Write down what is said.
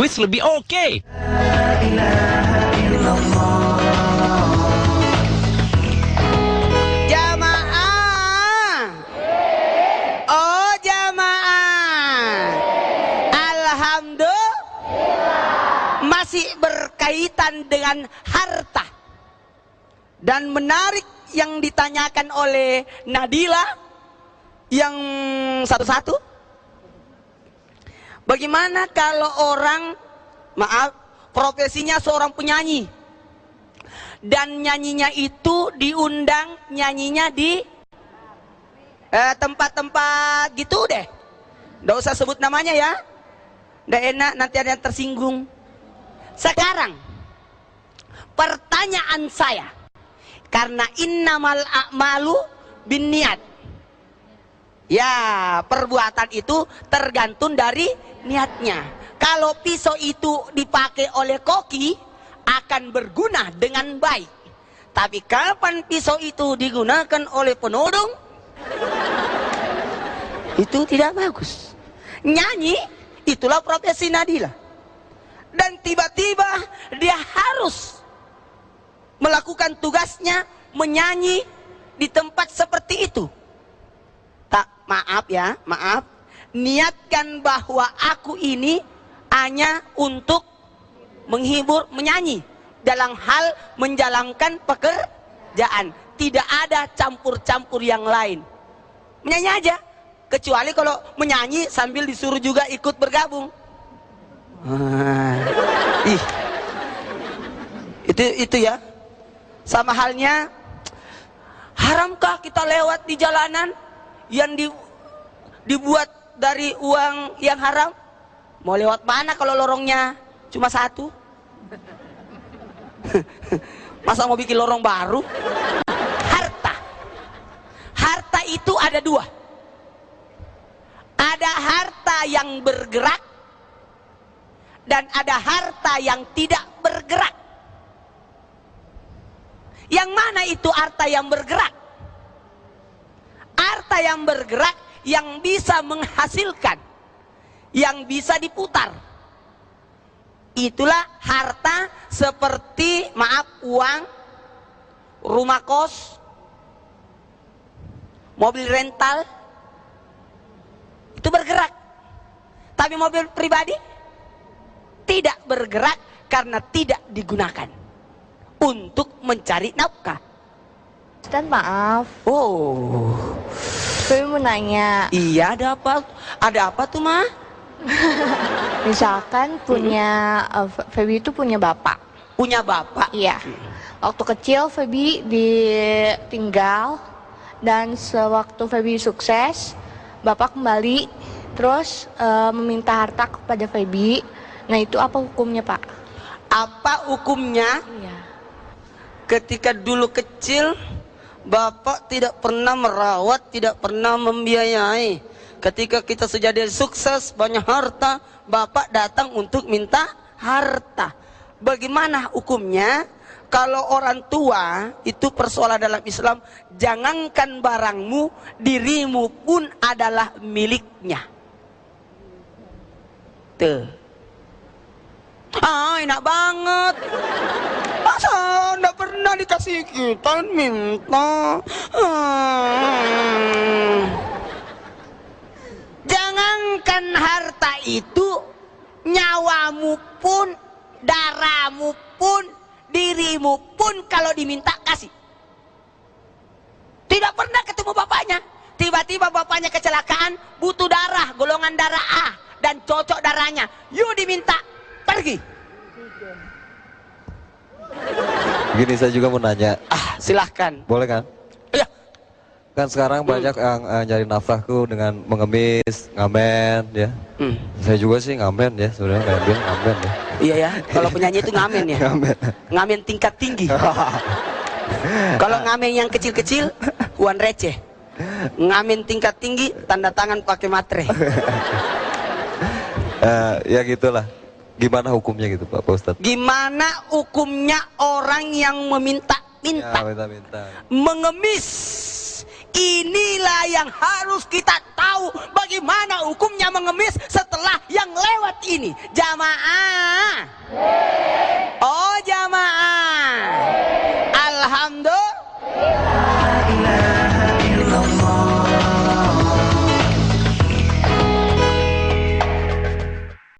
kuis lebih oke. Jamaah. Oh. Masih berkaitan dengan harta. Dan menarik yang ditanyakan oleh Nadila yang satu-satu. Bagaimana kalau orang maaf profesinya seorang penyanyi dan nyanyinya itu diundang nyanyinya di eh, tempat-tempat gitu deh. Nggak usah sebut namanya ya. Nggak enak nanti ada yang tersinggung. Sekarang pertanyaan saya karena innamal a'malu bin niat. Ya, perbuatan itu tergantung dari niatnya. Kalau pisau itu dipakai oleh koki, akan berguna dengan baik. Tapi kapan pisau itu digunakan oleh penodong, itu tidak bagus. Nyanyi, itulah profesi Nadila. Dan tiba-tiba dia harus melakukan tugasnya menyanyi di tempat seperti itu. Maaf ya, maaf. Niatkan bahwa aku ini hanya untuk menghibur, menyanyi dalam hal menjalankan pekerjaan. Tidak ada campur-campur yang lain. Menyanyi aja. Kecuali kalau menyanyi sambil disuruh juga ikut bergabung. Ah, ih. Itu itu ya. Sama halnya haramkah kita lewat di jalanan yang di, dibuat dari uang yang haram? Mau lewat mana kalau lorongnya cuma satu? Masa mau bikin lorong baru? Harta. Harta itu ada dua. Ada harta yang bergerak dan ada harta yang tidak bergerak. Yang mana itu harta yang bergerak? Yang bergerak yang bisa menghasilkan, yang bisa diputar. Itulah harta seperti maaf uang, rumah kos, mobil rental, itu bergerak. Tapi mobil pribadi tidak bergerak karena tidak digunakan untuk mencari nafkah. Ustaz maaf, Oh, Feby mau nanya, iya ada apa? Ada apa tuh mah? misalkan punya Feby itu punya bapak, Punya bapak? iya. Waktu kecil Feby ditinggal dan sewaktu Feby sukses, bapak kembali terus eh, meminta harta kepada Feby. Nah itu apa hukumnya pak? Apa hukumnya Iya. ketika dulu kecil bapak tidak pernah merawat, tidak pernah membiayai. Ketika kita sudah sukses, banyak harta, bapak datang untuk minta harta. Bagaimana hukumnya? Kalau orang tua itu persoalan dalam Islam, jangankan barangmu, dirimu pun adalah miliknya. Tuh. Ah, enak banget. Masa pernah dikasih kita minta? Jangankan harta itu, nyawamu pun, darahmu pun, dirimu pun kalau diminta kasih. Tidak pernah ketemu bapaknya. Tiba-tiba bapaknya kecelakaan, butuh darah, golongan darah A dan cocok darahnya. Yuk diminta, pergi. Gini saya juga mau nanya, Ah, silahkan. boleh kan? Ya, Kan sekarang banyak yang eh, nyari nafkahku dengan mengemis, ngamen ya. Hmm. Saya juga sih ngamen ya, sebenarnya ngamen, ngamen ya. Iya ya, kalau penyanyi itu ngamen ya. Ngamen. Ngamen tingkat tinggi. Kalau ngamen yang kecil-kecil, uang receh. Ngamen tingkat tinggi, tanda tangan pakai matre. Eh, ya gitulah. Gimana hukumnya gitu Pak, Ustaz? Ustadz? Gimana hukumnya orang yang meminta-minta? Ya, minta, minta. Mengemis. Inilah yang harus kita tahu bagaimana hukumnya mengemis setelah yang lewat ini. Jamaah. Oh jamaah. Alhamdulillah.